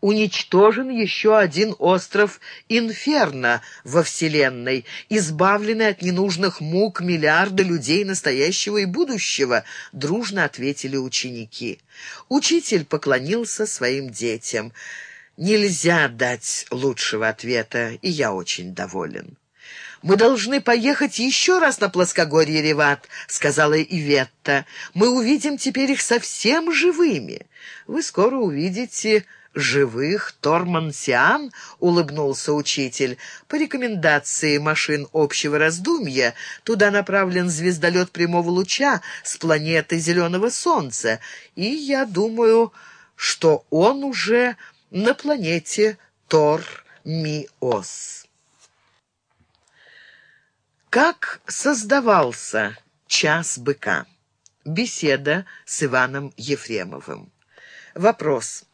уничтожен еще один остров Инферно во Вселенной, избавленный от ненужных мук миллиарда людей настоящего и будущего, дружно ответили ученики. Учитель поклонился своим детям. Нельзя дать лучшего ответа, и я очень доволен. «Мы должны поехать еще раз на плоскогорье Реват», — сказала Иветта. «Мы увидим теперь их совсем живыми. Вы скоро увидите живых Тормансиан?» — улыбнулся учитель. «По рекомендации машин общего раздумья туда направлен звездолет прямого луча с планеты Зеленого Солнца, и я думаю, что он уже на планете Тор-Миос». Как создавался «Час быка»? Беседа с Иваном Ефремовым. Вопрос.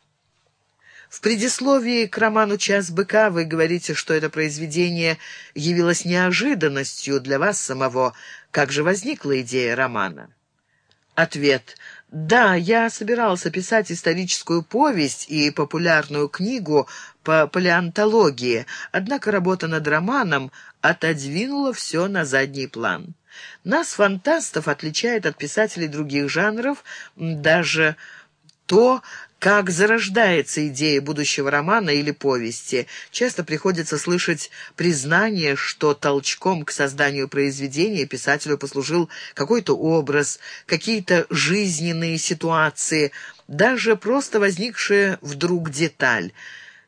В предисловии к роману «Час быка» вы говорите, что это произведение явилось неожиданностью для вас самого. Как же возникла идея романа? Ответ. Да, я собирался писать историческую повесть и популярную книгу по палеонтологии, однако работа над романом отодвинула все на задний план. Нас, фантастов, отличает от писателей других жанров даже то, как зарождается идея будущего романа или повести. Часто приходится слышать признание, что толчком к созданию произведения писателю послужил какой-то образ, какие-то жизненные ситуации, даже просто возникшая вдруг деталь –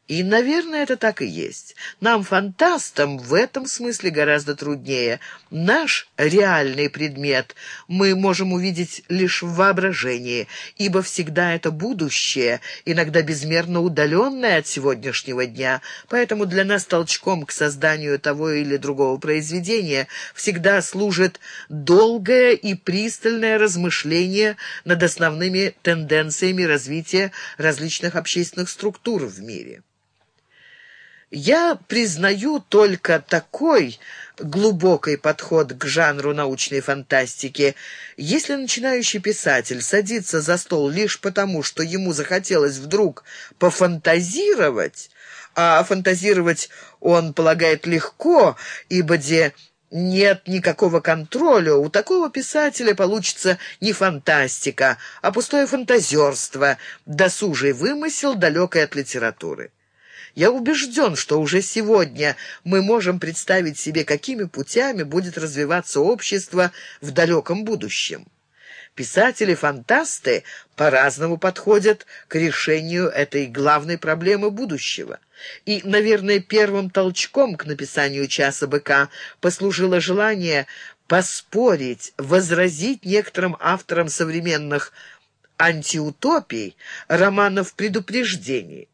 и, наверное, это так и есть. Нам, фантастам, в этом смысле гораздо труднее. Наш реальный предмет мы можем увидеть лишь в воображении, ибо всегда это будущее, иногда безмерно удаленное от сегодняшнего дня. Поэтому для нас толчком к созданию того или другого произведения всегда служит долгое и пристальное размышление над основными тенденциями развития различных общественных структур в мире. Я признаю только такой глубокий подход к жанру научной фантастики. Если начинающий писатель садится за стол лишь потому, что ему захотелось вдруг пофантазировать, а фантазировать он полагает легко, ибо где нет никакого контроля, у такого писателя получится не фантастика, а пустое фантазерство, досужий вымысел, далекой от литературы. Я убежден, что уже сегодня мы можем представить себе, какими путями будет развиваться общество в далеком будущем. Писатели-фантасты по-разному подходят к решению этой главной проблемы будущего. И, наверное, первым толчком к написанию «Часа быка» послужило желание поспорить, возразить некоторым авторам современных антиутопий романов предупреждений.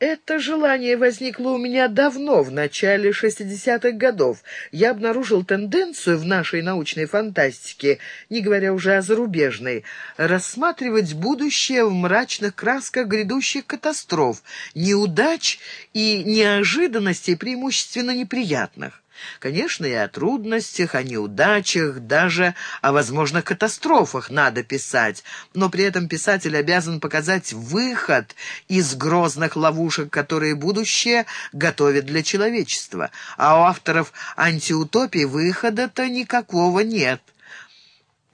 Это желание возникло у меня давно, в начале 60-х годов. Я обнаружил тенденцию в нашей научной фантастике, не говоря уже о зарубежной, рассматривать будущее в мрачных красках грядущих катастроф, неудач и неожиданностей преимущественно неприятных. Конечно, и о трудностях, о неудачах, даже о возможных катастрофах надо писать, но при этом писатель обязан показать выход из грозных ловушек, которые будущее готовит для человечества. А у авторов антиутопии выхода-то никакого нет.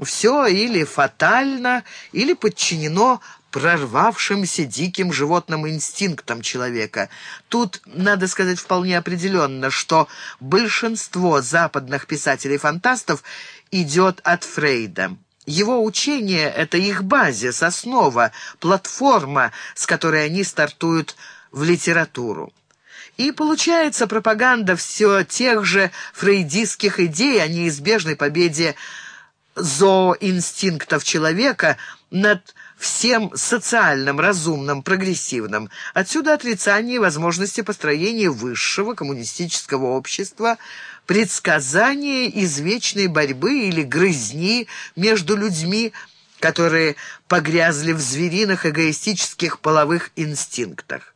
Все или фатально, или подчинено прорвавшимся диким животным инстинктом человека. Тут надо сказать вполне определенно, что большинство западных писателей-фантастов идет от Фрейда. Его учение — это их базис, основа, платформа, с которой они стартуют в литературу. И получается пропаганда все тех же фрейдистских идей о неизбежной победе зооинстинктов человека над всем социальным, разумным, прогрессивным. Отсюда отрицание возможности построения высшего коммунистического общества, предсказание извечной борьбы или грызни между людьми, которые погрязли в звериных эгоистических половых инстинктах.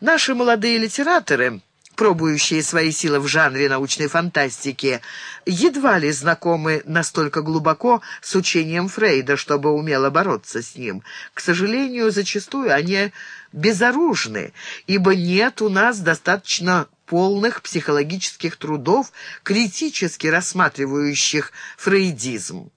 Наши молодые литераторы пробующие свои силы в жанре научной фантастики, едва ли знакомы настолько глубоко с учением Фрейда, чтобы умело бороться с ним. К сожалению, зачастую они безоружны, ибо нет у нас достаточно полных психологических трудов, критически рассматривающих фрейдизм.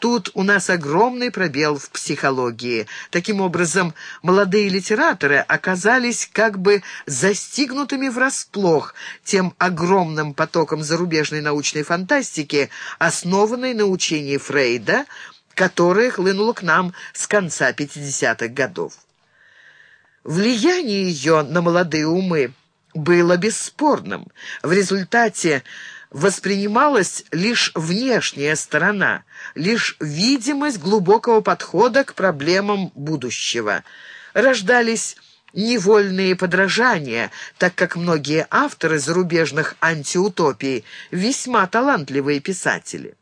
Тут у нас огромный пробел в психологии. Таким образом, молодые литераторы оказались как бы застигнутыми врасплох тем огромным потоком зарубежной научной фантастики, основанной на учении Фрейда, которое хлынуло к нам с конца 50-х годов. Влияние ее на молодые умы было бесспорным. В результате воспринималась лишь внешняя сторона, лишь видимость глубокого подхода к проблемам будущего. Рождались невольные подражания, так как многие авторы зарубежных антиутопий весьма талантливые писатели.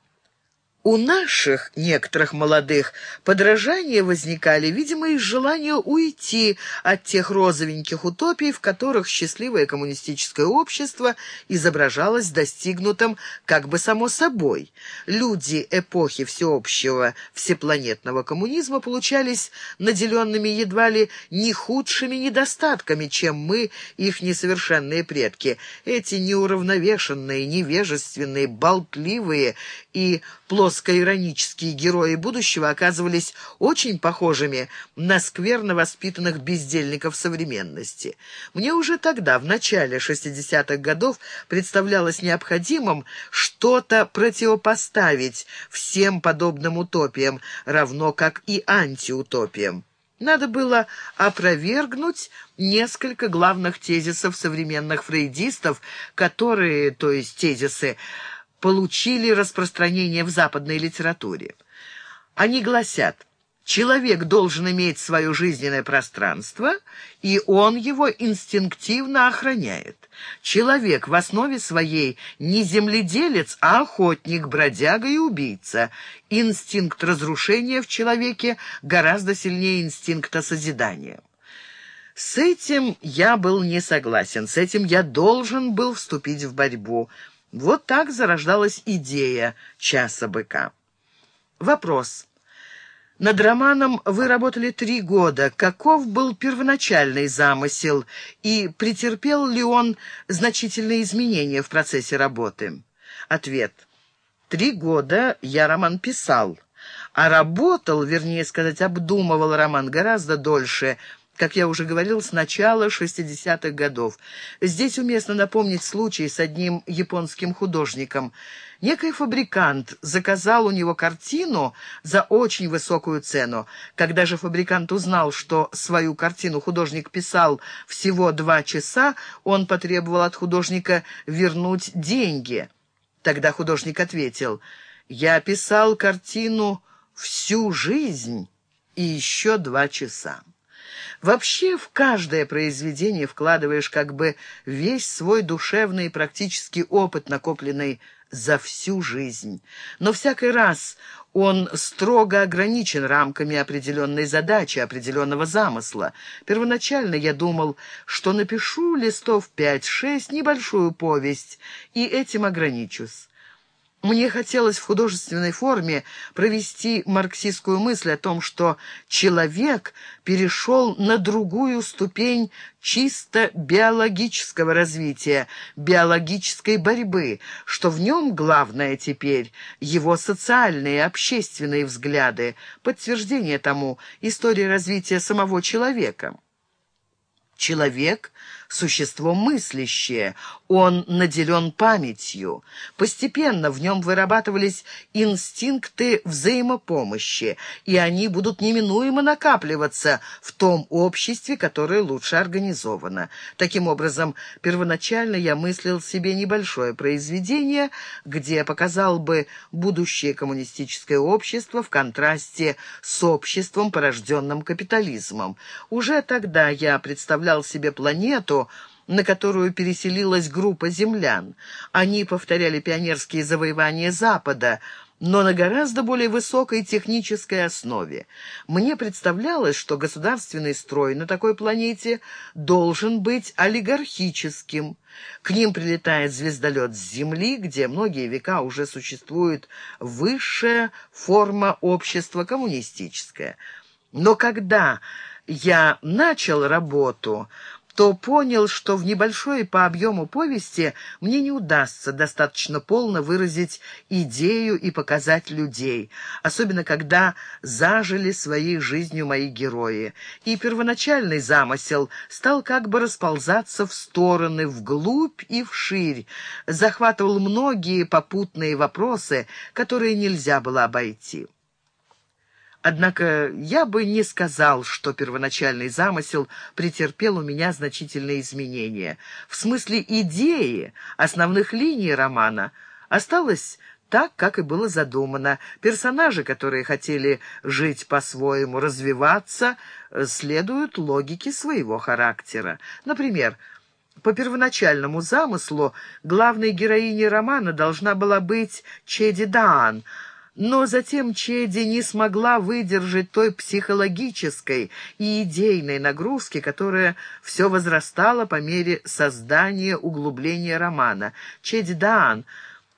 У наших, некоторых молодых, подражания возникали, видимо, из желания уйти от тех розовеньких утопий, в которых счастливое коммунистическое общество изображалось достигнутым как бы само собой. Люди эпохи всеобщего всепланетного коммунизма получались наделенными едва ли не худшими недостатками, чем мы, их несовершенные предки. Эти неуравновешенные, невежественные, болтливые и плоско-иронические герои будущего оказывались очень похожими на скверно воспитанных бездельников современности. Мне уже тогда, в начале 60-х годов, представлялось необходимым что-то противопоставить всем подобным утопиям, равно как и антиутопиям. Надо было опровергнуть несколько главных тезисов современных фрейдистов, которые, то есть тезисы, получили распространение в западной литературе. Они гласят, человек должен иметь свое жизненное пространство, и он его инстинктивно охраняет. Человек в основе своей не земледелец, а охотник, бродяга и убийца. Инстинкт разрушения в человеке гораздо сильнее инстинкта созидания. С этим я был не согласен, с этим я должен был вступить в борьбу – вот так зарождалась идея «Часа быка». Вопрос. Над романом вы работали три года. Каков был первоначальный замысел и претерпел ли он значительные изменения в процессе работы? Ответ. Три года я роман писал, а работал, вернее сказать, обдумывал роман гораздо дольше, как я уже говорил, с начала 60-х годов. Здесь уместно напомнить случай с одним японским художником. Некий фабрикант заказал у него картину за очень высокую цену. Когда же фабрикант узнал, что свою картину художник писал всего два часа, он потребовал от художника вернуть деньги. Тогда художник ответил, «Я писал картину всю жизнь и еще два часа». Вообще в каждое произведение вкладываешь как бы весь свой душевный и практический опыт, накопленный за всю жизнь. Но всякий раз он строго ограничен рамками определенной задачи, определенного замысла. Первоначально я думал, что напишу листов пять-шесть, небольшую повесть, и этим ограничусь. Мне хотелось в художественной форме провести марксистскую мысль о том, что человек перешел на другую ступень чисто биологического развития, биологической борьбы, что в нем главное теперь его социальные, общественные взгляды, подтверждение тому история развития самого человека. Человек — существо мыслящее, он наделен памятью. Постепенно в нем вырабатывались инстинкты взаимопомощи, и они будут неминуемо накапливаться в том обществе, которое лучше организовано. Таким образом, первоначально я мыслил себе небольшое произведение, где показал бы будущее коммунистическое общество в контрасте с обществом, порожденным капитализмом. Уже тогда я представлял себе планету, на которую переселилась группа землян. Они повторяли пионерские завоевания Запада, но на гораздо более высокой технической основе. Мне представлялось, что государственный строй на такой планете должен быть олигархическим. К ним прилетает звездолет с Земли, где многие века уже существует высшая форма общества коммунистическая. Но когда я начал работу, то понял, что в небольшой по объему повести мне не удастся достаточно полно выразить идею и показать людей, особенно когда зажили своей жизнью мои герои. И первоначальный замысел стал как бы расползаться в стороны, вглубь и вширь, захватывал многие попутные вопросы, которые нельзя было обойти. Однако я бы не сказал, что первоначальный замысел претерпел у меня значительные изменения. В смысле идеи, основных линий романа осталось так, как и было задумано. Персонажи, которые хотели жить по-своему, развиваться, следуют логике своего характера. Например, по первоначальному замыслу главной героиней романа должна была быть Чеди Даан – но затем Чеди не смогла выдержать той психологической и идейной нагрузки, которая все возрастала по мере создания углубления романа. Чеди Даан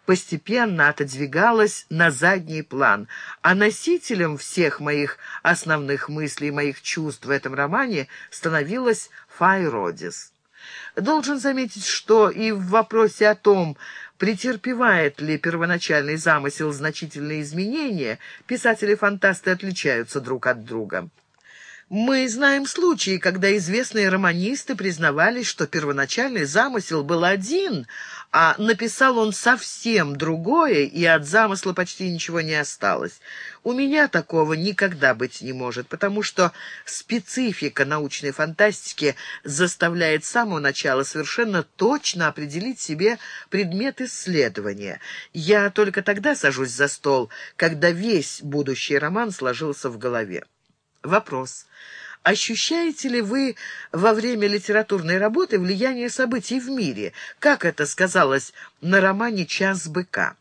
постепенно отодвигалась на задний план, а носителем всех моих основных мыслей, моих чувств в этом романе становилась Фай Родис. Должен заметить, что и в вопросе о том, претерпевает ли первоначальный замысел значительные изменения, писатели-фантасты отличаются друг от друга. Мы знаем случаи, когда известные романисты признавались, что первоначальный замысел был один, а написал он совсем другое, и от замысла почти ничего не осталось. У меня такого никогда быть не может, потому что специфика научной фантастики заставляет с самого начала совершенно точно определить себе предмет исследования. Я только тогда сажусь за стол, когда весь будущий роман сложился в голове. Вопрос. Ощущаете ли вы во время литературной работы влияние событий в мире? Как это сказалось на романе «Час быка»?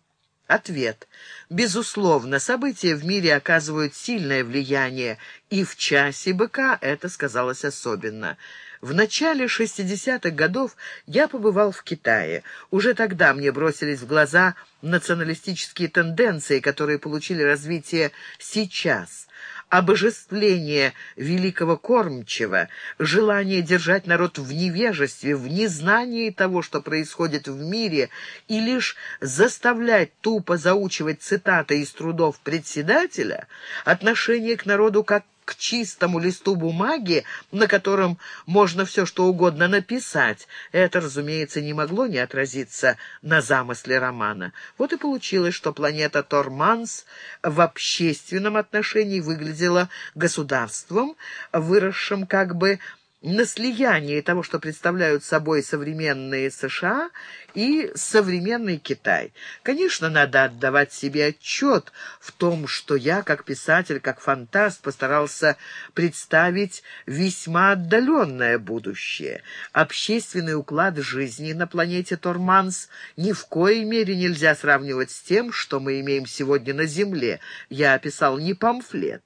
Ответ. Безусловно, события в мире оказывают сильное влияние, и в «Часе быка» это сказалось особенно. В начале 60-х годов я побывал в Китае. Уже тогда мне бросились в глаза националистические тенденции, которые получили развитие сейчас обожествление великого кормчего, желание держать народ в невежестве, в незнании того, что происходит в мире, и лишь заставлять тупо заучивать цитаты из трудов председателя, отношение к народу как к чистому листу бумаги, на котором можно все что угодно написать. Это, разумеется, не могло не отразиться на замысле романа. Вот и получилось, что планета Торманс в общественном отношении выглядела государством, выросшим как бы на слиянии того, что представляют собой современные США и современный Китай. Конечно, надо отдавать себе отчет в том, что я, как писатель, как фантаст, постарался представить весьма отдаленное будущее. Общественный уклад жизни на планете Торманс ни в коей мере нельзя сравнивать с тем, что мы имеем сегодня на Земле. Я описал не памфлет.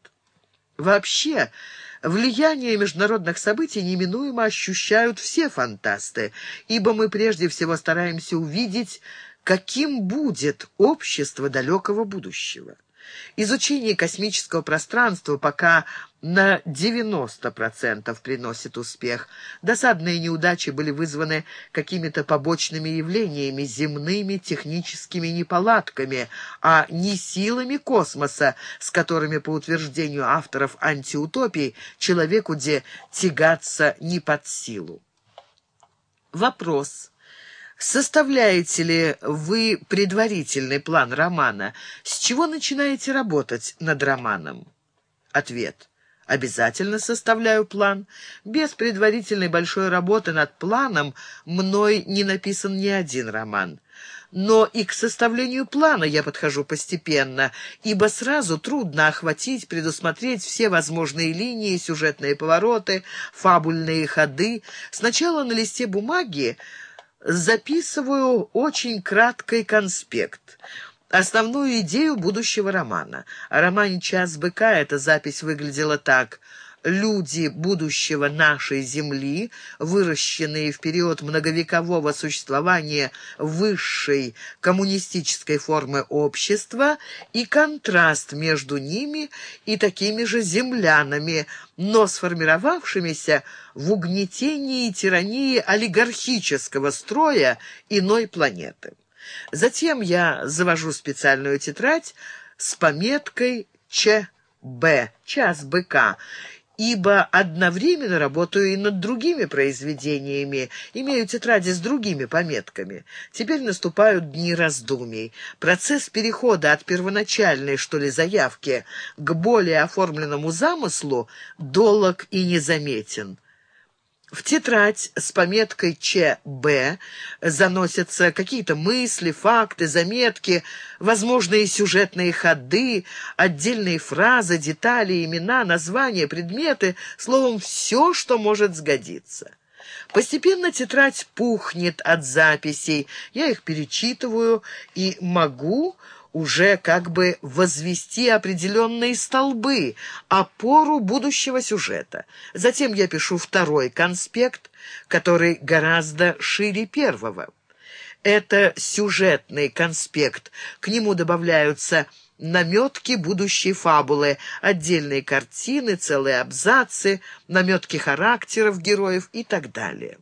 Вообще... Влияние международных событий неминуемо ощущают все фантасты, ибо мы прежде всего стараемся увидеть, каким будет общество далекого будущего. Изучение космического пространства пока на 90% приносит успех. Досадные неудачи были вызваны какими-то побочными явлениями, земными техническими неполадками, а не силами космоса, с которыми, по утверждению авторов антиутопий, человеку где тягаться не под силу. Вопрос. Составляете ли вы предварительный план романа? С чего начинаете работать над романом? Ответ. Обязательно составляю план. Без предварительной большой работы над планом мной не написан ни один роман. Но и к составлению плана я подхожу постепенно, ибо сразу трудно охватить, предусмотреть все возможные линии, сюжетные повороты, фабульные ходы. Сначала на листе бумаги записываю очень краткий конспект — основную идею будущего романа. О романе «Час быка» эта запись выглядела так. люди будущего нашей Земли, выращенные в период многовекового существования высшей коммунистической формы общества, и контраст между ними и такими же землянами, но сформировавшимися в угнетении и тирании олигархического строя иной планеты. Затем я завожу специальную тетрадь с пометкой «ЧБ» — «Час быка», ибо одновременно работаю и над другими произведениями, имею тетради с другими пометками. Теперь наступают дни раздумий. Процесс перехода от первоначальной, что ли, заявки к более оформленному замыслу долог и незаметен. В тетрадь с пометкой ЧБ заносятся какие-то мысли, факты, заметки, возможные сюжетные ходы, отдельные фразы, детали, имена, названия, предметы, словом, все, что может сгодиться. Постепенно тетрадь пухнет от записей, я их перечитываю и могу уже как бы возвести определенные столбы, опору будущего сюжета. Затем я пишу второй конспект, который гораздо шире первого. Это сюжетный конспект. К нему добавляются наметки будущей фабулы, отдельные картины, целые абзацы, наметки характеров героев и так далее.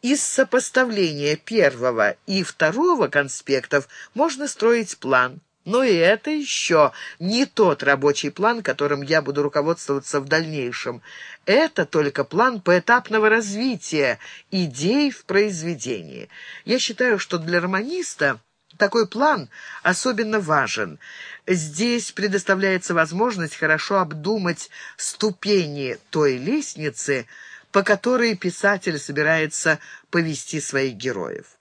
Из сопоставления первого и второго конспектов можно строить план. Но и это еще не тот рабочий план, которым я буду руководствоваться в дальнейшем. Это только план поэтапного развития идей в произведении. Я считаю, что для романиста такой план особенно важен. Здесь предоставляется возможность хорошо обдумать ступени той лестницы, по которой писатель собирается повести своих героев.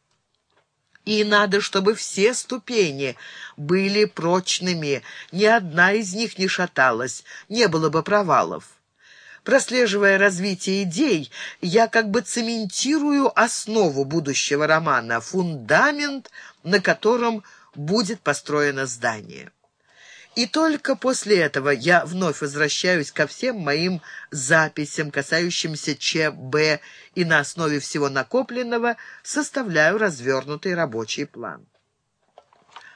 И надо, чтобы все ступени были прочными, ни одна из них не шаталась, не было бы провалов. Прослеживая развитие идей, я как бы цементирую основу будущего романа, фундамент, на котором будет построено здание. И только после этого я вновь возвращаюсь ко всем моим записям, касающимся ЧБ, и на основе всего накопленного составляю развернутый рабочий план.